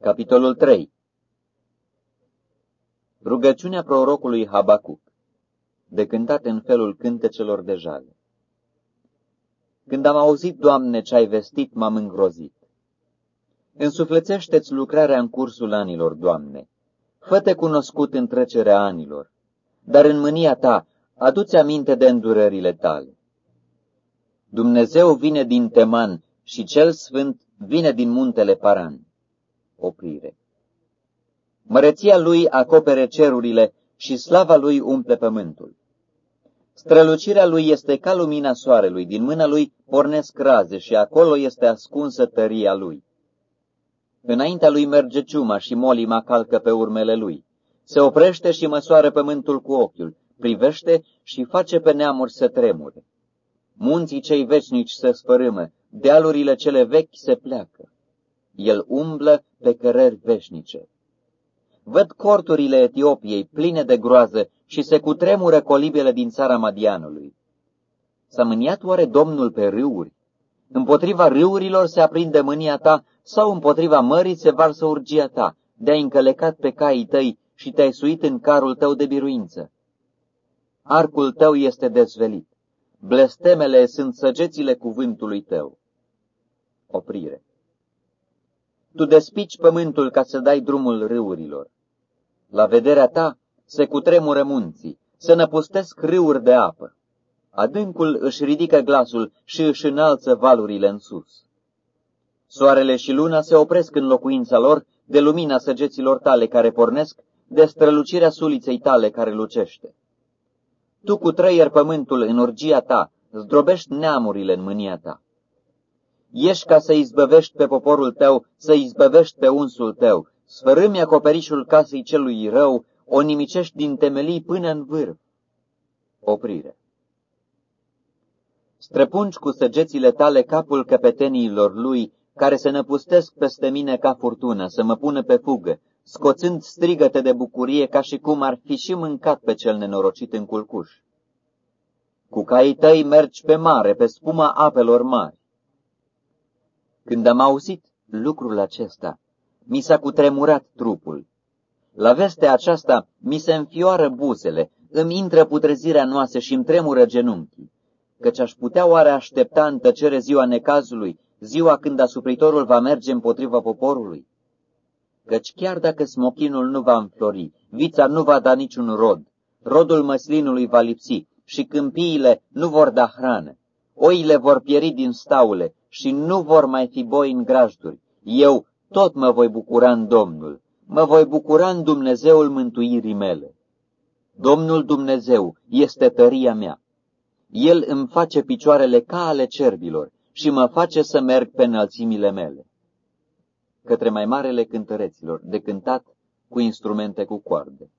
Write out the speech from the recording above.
Capitolul 3 Rugăciunea prorocului Habacuc, de cântat în felul cântecelor de jale. Când am auzit, Doamne, ce ai vestit, m-am îngrozit. Însuflețește-ți lucrarea în cursul anilor, Doamne. Fă-te cunoscut în trecerea anilor, dar în mânia ta adu-ți aminte de îndurările tale. Dumnezeu vine din Teman și cel sfânt vine din muntele Paran oprire. Măreția lui acopere cerurile și slava lui umple pământul. Strălucirea lui este ca lumina soarelui, din mâna lui pornesc raze și acolo este ascunsă tăria lui. Înaintea lui merge ciuma și molima calcă pe urmele lui. Se oprește și măsoară pământul cu ochiul, privește și face pe neamuri să tremure. Munții cei vecinici se sfărâmă, dealurile cele vechi se pleacă. El umblă pe cărări veșnice. Văd corturile Etiopiei pline de groază și se cutremură colibele din țara Madianului. S-a mâniat oare Domnul pe râuri? Împotriva râurilor se aprinde mânia ta sau împotriva mării se varsă urgia ta, de-ai încălecat pe caii tăi și te-ai suit în carul tău de biruință. Arcul tău este dezvelit. Blestemele sunt săgețile cuvântului tău. Oprire. Tu despici pământul ca să dai drumul râurilor. La vederea ta se cutremură munții, se năpustesc râuri de apă. Adâncul își ridică glasul și își înalță valurile în sus. Soarele și luna se opresc în locuința lor de lumina săgeților tale care pornesc, de strălucirea suliței tale care lucește. Tu cu trăier pământul în urgia ta, zdrobești neamurile în mânia ta. Ești ca să izbăvești pe poporul tău, să izbăvești pe unsul tău. Sfărâmi acoperișul casei celui rău, o nimicești din temelii până în vârf. Oprire. Străpungi cu săgețile tale capul căpeteniilor lui, care se năpustesc peste mine ca furtună, să mă pună pe fugă, scoțând strigăte de bucurie ca și cum ar fi și mâncat pe cel nenorocit în culcuș. Cu caii tăi mergi pe mare, pe spuma apelor mari. Când am auzit lucrul acesta, mi s-a cutremurat trupul. La vestea aceasta mi se înfioară buzele, îmi intră putrezirea noastră și îmi tremură genunchii, căci aș putea oare aștepta în tăcere ziua necazului, ziua când asupritorul va merge împotriva poporului? Căci chiar dacă smochinul nu va înflori, vița nu va da niciun rod, rodul măslinului va lipsi și câmpiile nu vor da hrană, oile vor pieri din staule și nu vor mai fi boi în grajduri. Eu tot mă voi bucura în Domnul, mă voi bucura în Dumnezeul mântuirii mele. Domnul Dumnezeu este tăria mea. El îmi face picioarele ca ale cerbilor și mă face să merg pe înălțimile mele. Către mai marele cântăreților, de cântat cu instrumente cu coarde.